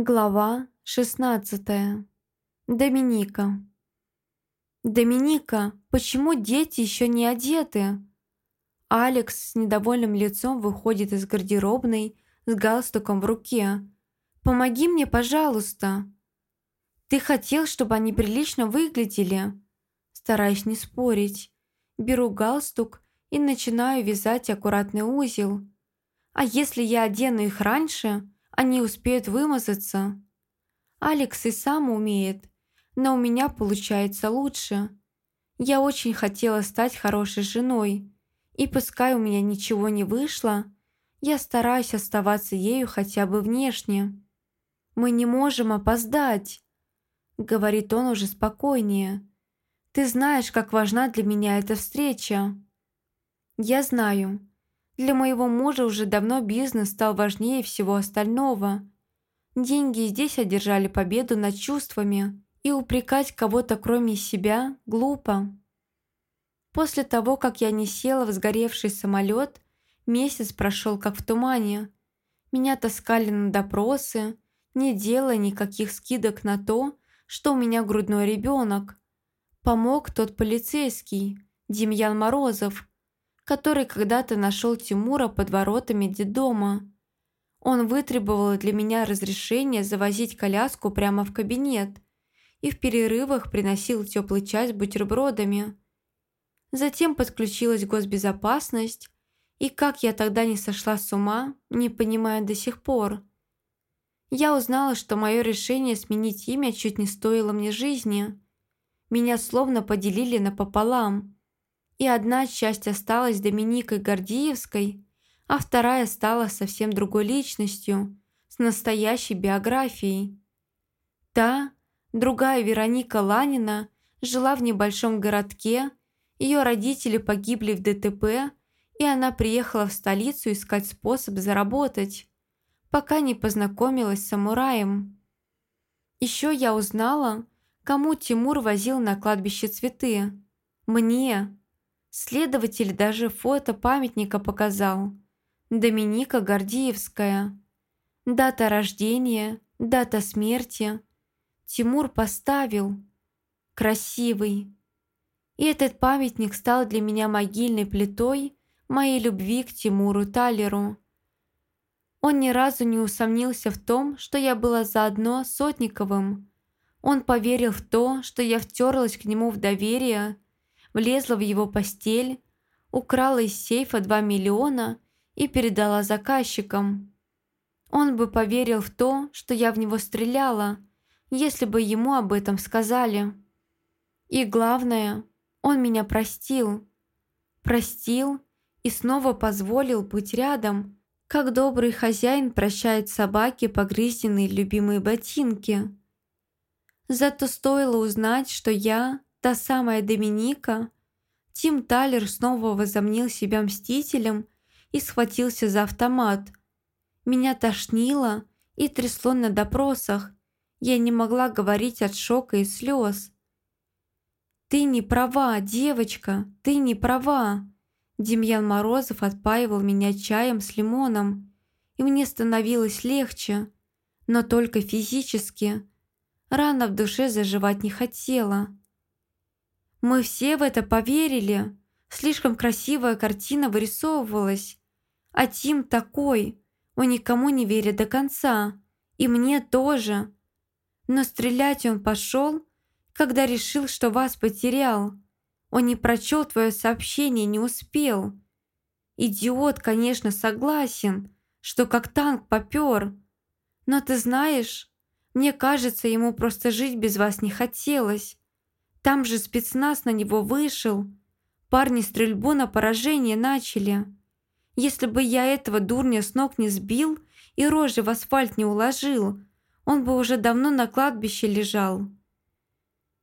Глава 16. Доминика. «Доминика, почему дети еще не одеты?» Алекс с недовольным лицом выходит из гардеробной с галстуком в руке. «Помоги мне, пожалуйста!» «Ты хотел, чтобы они прилично выглядели?» Стараюсь не спорить. Беру галстук и начинаю вязать аккуратный узел. «А если я одену их раньше?» Они успеют вымазаться. Алекс и сам умеет, но у меня получается лучше. Я очень хотела стать хорошей женой, и пускай у меня ничего не вышло, я стараюсь оставаться ею хотя бы внешне. «Мы не можем опоздать», — говорит он уже спокойнее. «Ты знаешь, как важна для меня эта встреча». «Я знаю. Для моего мужа уже давно бизнес стал важнее всего остального. Деньги здесь одержали победу над чувствами, и упрекать кого-то кроме себя глупо. После того, как я не села в сгоревший самолет, месяц прошел как в тумане. Меня таскали на допросы, не делая никаких скидок на то, что у меня грудной ребенок. Помог тот полицейский, Демьян Морозов, который когда-то нашел Тимура под воротами детдома. Он вытребовал для меня разрешение завозить коляску прямо в кабинет и в перерывах приносил теплый чай с бутербродами. Затем подключилась госбезопасность, и как я тогда не сошла с ума, не понимаю до сих пор. Я узнала, что мое решение сменить имя чуть не стоило мне жизни. Меня словно поделили напополам – и одна часть осталась Доминикой Гордиевской, а вторая стала совсем другой личностью, с настоящей биографией. Та, другая Вероника Ланина, жила в небольшом городке, ее родители погибли в ДТП, и она приехала в столицу искать способ заработать, пока не познакомилась с самураем. Еще я узнала, кому Тимур возил на кладбище цветы. Мне, Следователь даже фото памятника показал. Доминика Гордиевская. Дата рождения, дата смерти. Тимур поставил. Красивый. И этот памятник стал для меня могильной плитой моей любви к Тимуру Талеру. Он ни разу не усомнился в том, что я была заодно Сотниковым. Он поверил в то, что я втерлась к нему в доверие – влезла в его постель, украла из сейфа 2 миллиона и передала заказчикам. Он бы поверил в то, что я в него стреляла, если бы ему об этом сказали. И главное, он меня простил. Простил и снова позволил быть рядом, как добрый хозяин прощает собаке погрызенные любимые ботинки. Зато стоило узнать, что я Та самая Доминика. Тим Талер снова возомнил себя мстителем и схватился за автомат. Меня тошнило и трясло на допросах. Я не могла говорить от шока и слез. «Ты не права, девочка, ты не права!» Демьян Морозов отпаивал меня чаем с лимоном, и мне становилось легче, но только физически. Рана в душе заживать не хотела. Мы все в это поверили. Слишком красивая картина вырисовывалась. А Тим такой, он никому не верит до конца. И мне тоже. Но стрелять он пошел, когда решил, что вас потерял. Он не прочел твое сообщение, не успел. Идиот, конечно, согласен, что как танк попер. Но ты знаешь, мне кажется, ему просто жить без вас не хотелось. Там же спецназ на него вышел. Парни стрельбу на поражение начали. Если бы я этого дурня с ног не сбил и рожи в асфальт не уложил, он бы уже давно на кладбище лежал.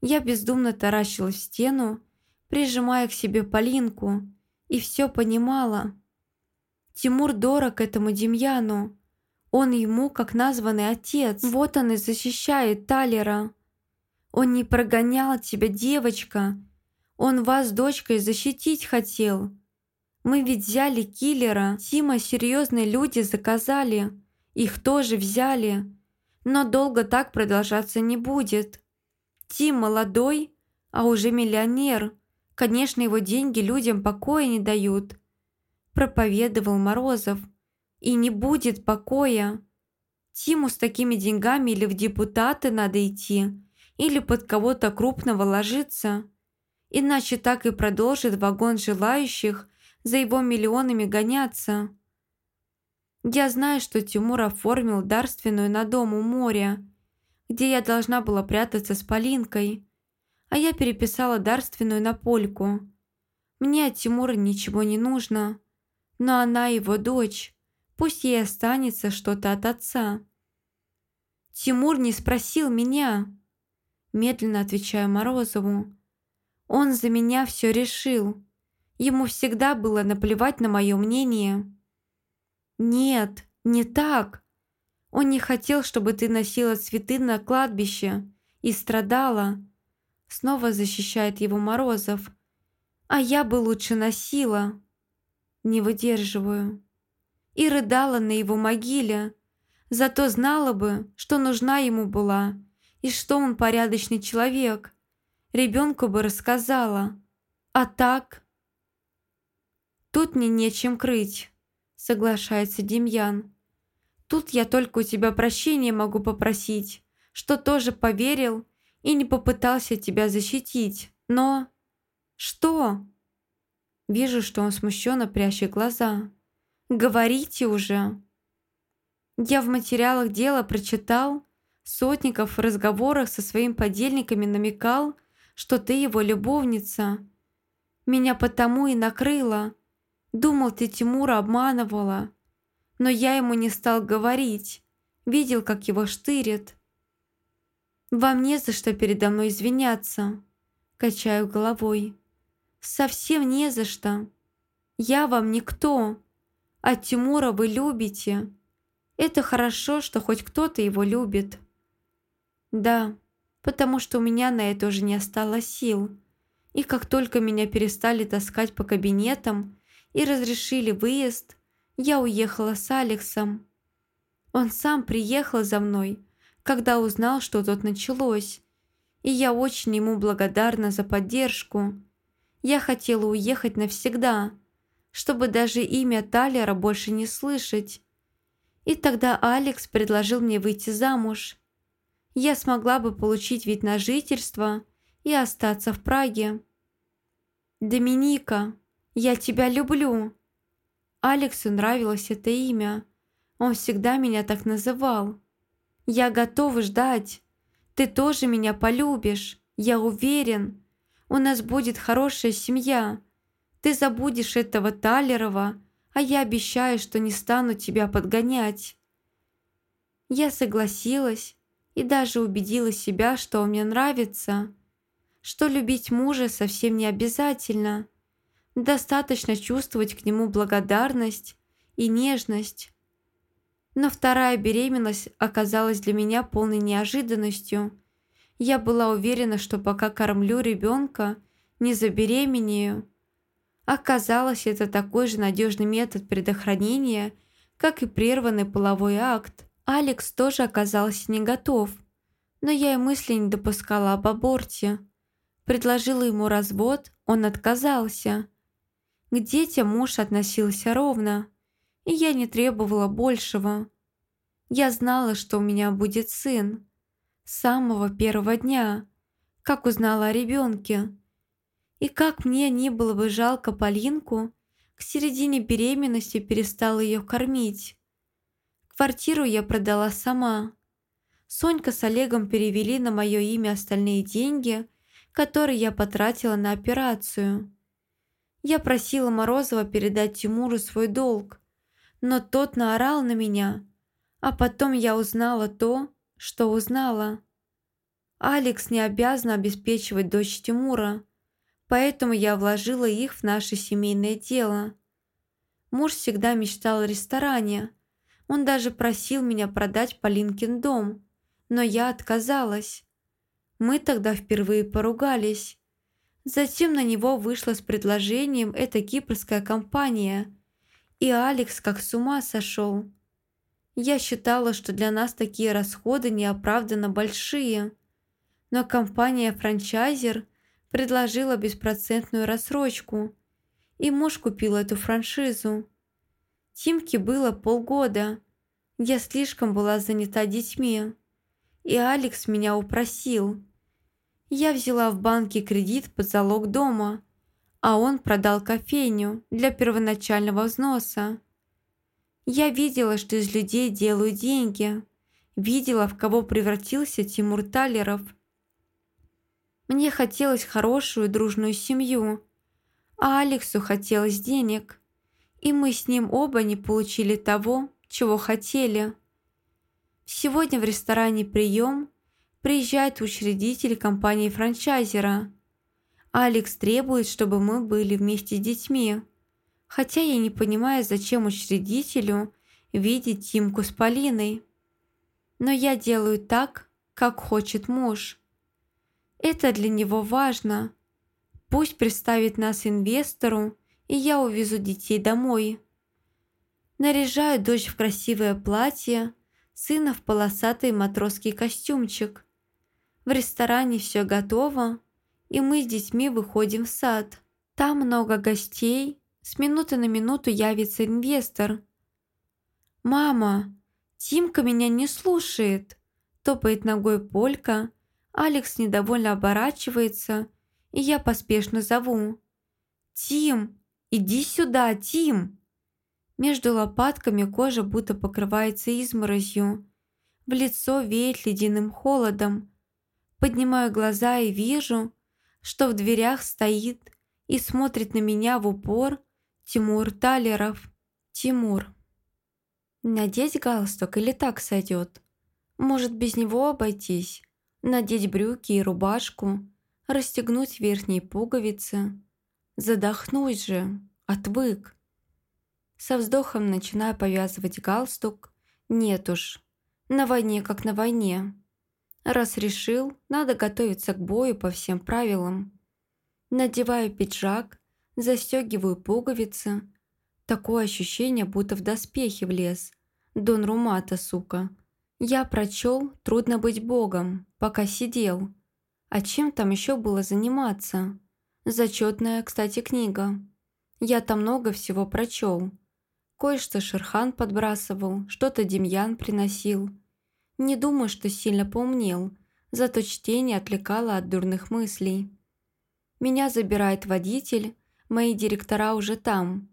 Я бездумно таращилась в стену, прижимая к себе Полинку, и все понимала. Тимур дорог этому Демьяну. Он ему как названный отец. Вот он и защищает Талера. Он не прогонял тебя, девочка. Он вас дочкой защитить хотел. Мы ведь взяли киллера. Тима серьезные люди заказали. Их тоже взяли. Но долго так продолжаться не будет. Тим молодой, а уже миллионер. Конечно, его деньги людям покоя не дают. Проповедовал Морозов. И не будет покоя. Тиму с такими деньгами или в депутаты надо идти, или под кого-то крупного ложиться. Иначе так и продолжит вагон желающих за его миллионами гоняться. Я знаю, что Тимур оформил дарственную на дом у моря, где я должна была прятаться с Полинкой, а я переписала дарственную на Польку. Мне от Тимура ничего не нужно, но она его дочь, пусть ей останется что-то от отца. Тимур не спросил меня, медленно отвечаю Морозову. Он за меня все решил. Ему всегда было наплевать на мое мнение. «Нет, не так. Он не хотел, чтобы ты носила цветы на кладбище и страдала». Снова защищает его Морозов. «А я бы лучше носила». Не выдерживаю. И рыдала на его могиле. Зато знала бы, что нужна ему была, и что он порядочный человек. Ребенку бы рассказала. А так... Тут мне нечем крыть соглашается Демьян. Тут я только у тебя прощения могу попросить, что тоже поверил и не попытался тебя защитить. Но... Что? Вижу, что он смущенно прячет глаза. Говорите уже. Я в материалах дела прочитал, Сотников в разговорах со своими подельниками намекал, что ты его любовница. Меня потому и накрыло, Думал, ты Тимура обманывала. Но я ему не стал говорить. Видел, как его штырит. Вам не за что передо мной извиняться. Качаю головой. Совсем не за что. Я вам никто. А Тимура вы любите. Это хорошо, что хоть кто-то его любит. Да, потому что у меня на это уже не осталось сил. И как только меня перестали таскать по кабинетам, и разрешили выезд, я уехала с Алексом. Он сам приехал за мной, когда узнал, что тут началось, и я очень ему благодарна за поддержку. Я хотела уехать навсегда, чтобы даже имя Талера больше не слышать. И тогда Алекс предложил мне выйти замуж. Я смогла бы получить вид на жительство и остаться в Праге. «Доминика», «Я тебя люблю». Алексу нравилось это имя. Он всегда меня так называл. «Я готова ждать. Ты тоже меня полюбишь. Я уверен. У нас будет хорошая семья. Ты забудешь этого Талерова, а я обещаю, что не стану тебя подгонять». Я согласилась и даже убедила себя, что он мне нравится, что любить мужа совсем не обязательно. Достаточно чувствовать к нему благодарность и нежность. Но вторая беременность оказалась для меня полной неожиданностью. Я была уверена, что пока кормлю ребенка, не забеременею. Оказалось, это такой же надежный метод предохранения, как и прерванный половой акт. Алекс тоже оказался не готов, но я и мысли не допускала об аборте. Предложила ему развод, он отказался. К детям муж относился ровно, и я не требовала большего. Я знала, что у меня будет сын. С самого первого дня, как узнала о ребенке. И как мне не было бы жалко Полинку, к середине беременности перестала ее кормить. Квартиру я продала сама. Сонька с Олегом перевели на мое имя остальные деньги, которые я потратила на операцию. Я просила Морозова передать Тимуру свой долг, но тот наорал на меня, а потом я узнала то, что узнала. Алекс не обязан обеспечивать дочь Тимура, поэтому я вложила их в наше семейное дело. Муж всегда мечтал о ресторане. Он даже просил меня продать Полинкин дом, но я отказалась. Мы тогда впервые поругались. Затем на него вышла с предложением эта кипрская компания, и Алекс как с ума сошел. Я считала, что для нас такие расходы неоправданно большие, но компания-франчайзер предложила беспроцентную рассрочку, и муж купил эту франшизу. Тимке было полгода. Я слишком была занята детьми, и Алекс меня упросил. Я взяла в банке кредит под залог дома, а он продал кофейню для первоначального взноса. Я видела, что из людей делают деньги. Видела, в кого превратился Тимур Талеров. Мне хотелось хорошую дружную семью, а Алексу хотелось денег. И мы с ним оба не получили того, чего хотели. Сегодня в ресторане «Прием» приезжает учредитель компании-франчайзера. Алекс требует, чтобы мы были вместе с детьми хотя я не понимаю, зачем учредителю видеть Тимку с Полиной. Но я делаю так, как хочет муж. Это для него важно. Пусть представит нас инвестору, и я увезу детей домой. Наряжаю дочь в красивое платье, сына в полосатый матросский костюмчик. В ресторане все готово, и мы с детьми выходим в сад. Там много гостей, с минуты на минуту явится инвестор. «Мама, Тимка меня не слушает!» Топает ногой Полька. Алекс недовольно оборачивается, и я поспешно зову. «Тим, иди сюда, Тим!» Между лопатками кожа будто покрывается изморозью. В лицо веет ледяным холодом. Поднимаю глаза и вижу, что в дверях стоит и смотрит на меня в упор Тимур Талеров. Тимур. Надеть галстук или так сойдет? Может, без него обойтись? Надеть брюки и рубашку? Расстегнуть верхние пуговицы? Задохнуть же, отвык. Со вздохом начинаю повязывать галстук. Нет уж, на войне как на войне. Раз решил, надо готовиться к бою по всем правилам. Надеваю пиджак, Застегиваю пуговицы. Такое ощущение, будто в доспехи влез. Дон Румата, сука. Я прочел «Трудно быть богом», пока сидел. А чем там еще было заниматься? Зачетная, кстати, книга. Я там много всего прочел. Кое-что Шерхан подбрасывал, что-то Демьян приносил. Не думаю, что сильно поумнел, зато чтение отвлекало от дурных мыслей. Меня забирает водитель, Мои директора уже там.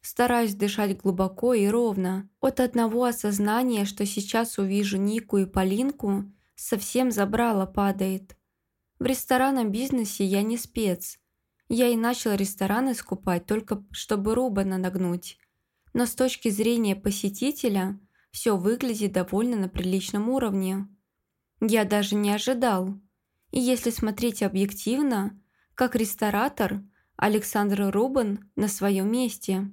Стараюсь дышать глубоко и ровно. От одного осознания, что сейчас увижу Нику и Полинку, совсем забрало падает. В ресторанном бизнесе я не спец. Я и начал рестораны скупать, только чтобы Рубана нагнуть. Но с точки зрения посетителя все выглядит довольно на приличном уровне. Я даже не ожидал. И если смотреть объективно, как ресторатор – Александр Рубан на своем месте.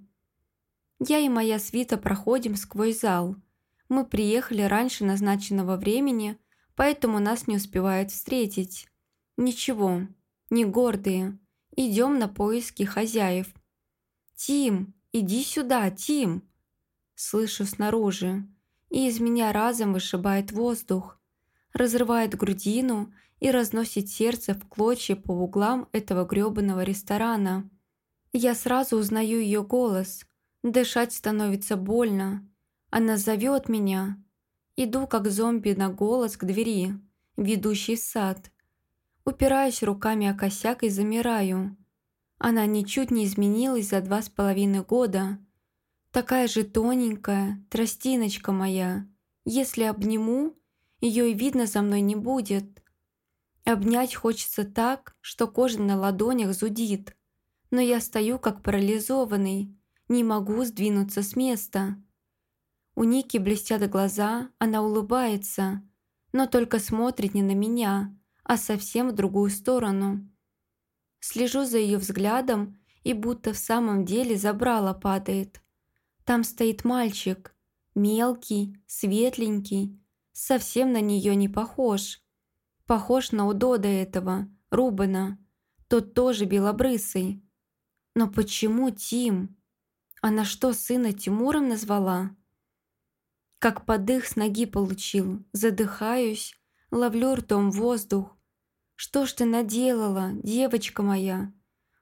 Я и моя свита проходим сквозь зал. Мы приехали раньше назначенного времени, поэтому нас не успевают встретить. Ничего, не гордые. Идем на поиски хозяев. «Тим, иди сюда, Тим!» Слышу снаружи, и из меня разом вышибает воздух, разрывает грудину и разносит сердце в клочья по углам этого грёбаного ресторана. Я сразу узнаю ее голос. Дышать становится больно. Она зовет меня. Иду как зомби на голос к двери, ведущей в сад. Упираюсь руками о косяк и замираю. Она ничуть не изменилась за два с половиной года. Такая же тоненькая, тростиночка моя. Если обниму, ее и видно за мной не будет. Обнять хочется так, что кожа на ладонях зудит. Но я стою как парализованный, не могу сдвинуться с места. У Ники блестят глаза, она улыбается, но только смотрит не на меня, а совсем в другую сторону. Слежу за ее взглядом и будто в самом деле забрала падает. Там стоит мальчик, мелкий, светленький, совсем на нее не похож. Похож на удода этого, Рубена. Тот тоже белобрысый. Но почему Тим? Она что, сына Тимуром назвала? Как подых с ноги получил, задыхаюсь, ловлю ртом воздух. Что ж ты наделала, девочка моя?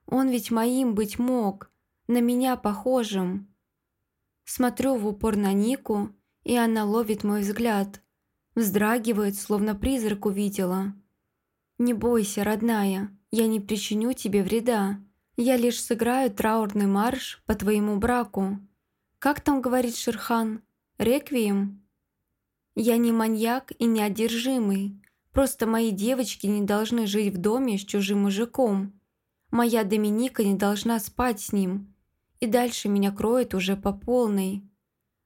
Он ведь моим быть мог, на меня похожим. Смотрю в упор на Нику, и она ловит мой взгляд. Вздрагивает, словно призрак увидела. «Не бойся, родная, я не причиню тебе вреда. Я лишь сыграю траурный марш по твоему браку. Как там говорит Шерхан? Реквием?» «Я не маньяк и не одержимый. Просто мои девочки не должны жить в доме с чужим мужиком. Моя Доминика не должна спать с ним. И дальше меня кроет уже по полной.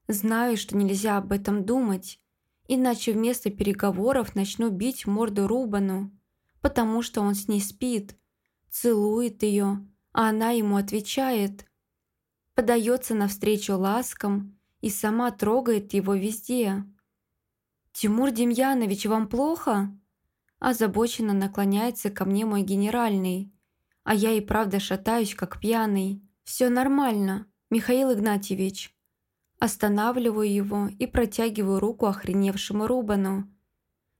Знаю, что нельзя об этом думать, иначе вместо переговоров начну бить морду Рубану, потому что он с ней спит, целует ее, а она ему отвечает. Подается навстречу ласкам и сама трогает его везде. «Тимур Демьянович, вам плохо?» Озабоченно наклоняется ко мне мой генеральный, а я и правда шатаюсь, как пьяный. «Все нормально, Михаил Игнатьевич». Останавливаю его и протягиваю руку охреневшему Рубану.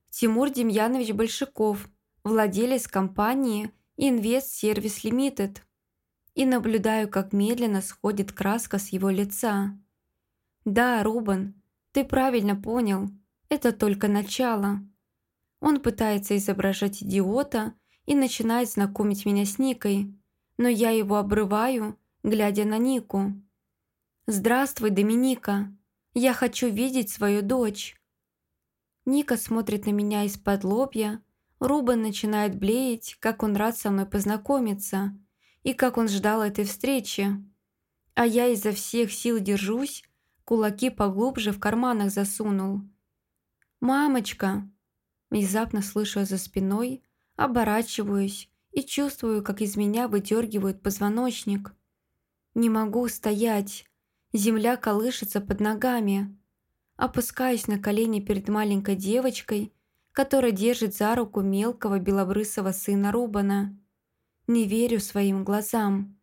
Тимур Демьянович Большаков, владелец компании Invest Service Limited. И наблюдаю, как медленно сходит краска с его лица. «Да, Рубан, ты правильно понял. Это только начало». Он пытается изображать идиота и начинает знакомить меня с Никой, но я его обрываю, глядя на Нику. «Здравствуй, Доминика. Я хочу видеть свою дочь». Ника смотрит на меня из-под лобья. Рубен начинает блеять, как он рад со мной познакомиться и как он ждал этой встречи. А я изо всех сил держусь, кулаки поглубже в карманах засунул. «Мамочка!» Внезапно слышу за спиной, оборачиваюсь и чувствую, как из меня выдергивают позвоночник. Не могу стоять, Земля колышется под ногами. Опускаюсь на колени перед маленькой девочкой, которая держит за руку мелкого белобрысого сына Рубана. Не верю своим глазам.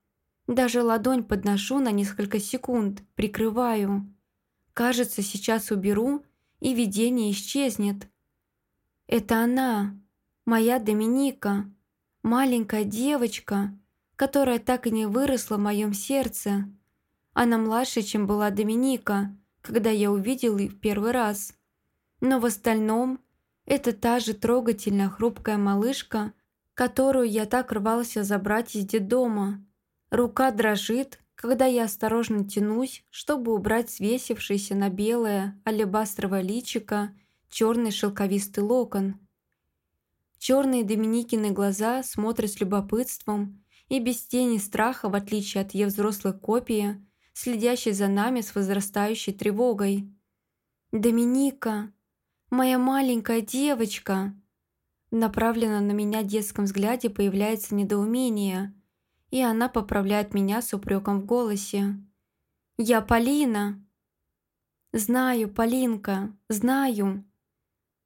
Даже ладонь подношу на несколько секунд, прикрываю. Кажется, сейчас уберу, и видение исчезнет. Это она, моя Доминика, маленькая девочка, которая так и не выросла в моем сердце. Она младше, чем была Доминика, когда я увидел ее в первый раз. Но в остальном это та же трогательная хрупкая малышка, которую я так рвался забрать из детдома. Рука дрожит, когда я осторожно тянусь, чтобы убрать свесившийся на белое алебастровое личико черный шелковистый локон. Черные Доминикины глаза смотрят с любопытством и без тени страха, в отличие от ее взрослой копии, следящий за нами с возрастающей тревогой. «Доминика! Моя маленькая девочка!» Направлено на меня детском взгляде появляется недоумение, и она поправляет меня с упреком в голосе. «Я Полина!» «Знаю, Полинка, знаю!»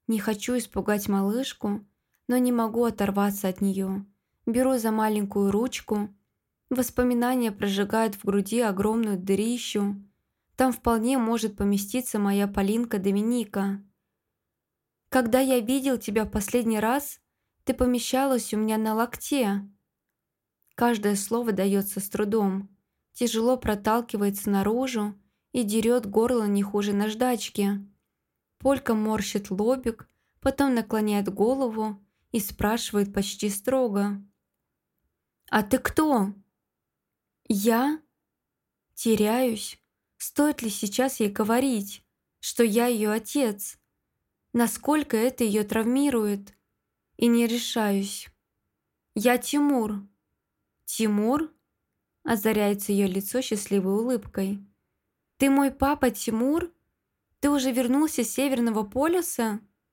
Не хочу испугать малышку, но не могу оторваться от нее. Беру за маленькую ручку Воспоминания прожигают в груди огромную дырищу. Там вполне может поместиться моя Полинка Доминика. Когда я видел тебя последний раз, ты помещалась у меня на локте. Каждое слово дается с трудом, тяжело проталкивается наружу и дерет горло не хуже наждачки. Полька морщит лобик, потом наклоняет голову и спрашивает почти строго. «А ты кто?» Я теряюсь. Стоит ли сейчас ей говорить, что я ее отец? Насколько это ее травмирует? И не решаюсь. Я Тимур. Тимур? Озаряется ее лицо счастливой улыбкой. Ты мой папа Тимур? Ты уже вернулся с Северного полюса?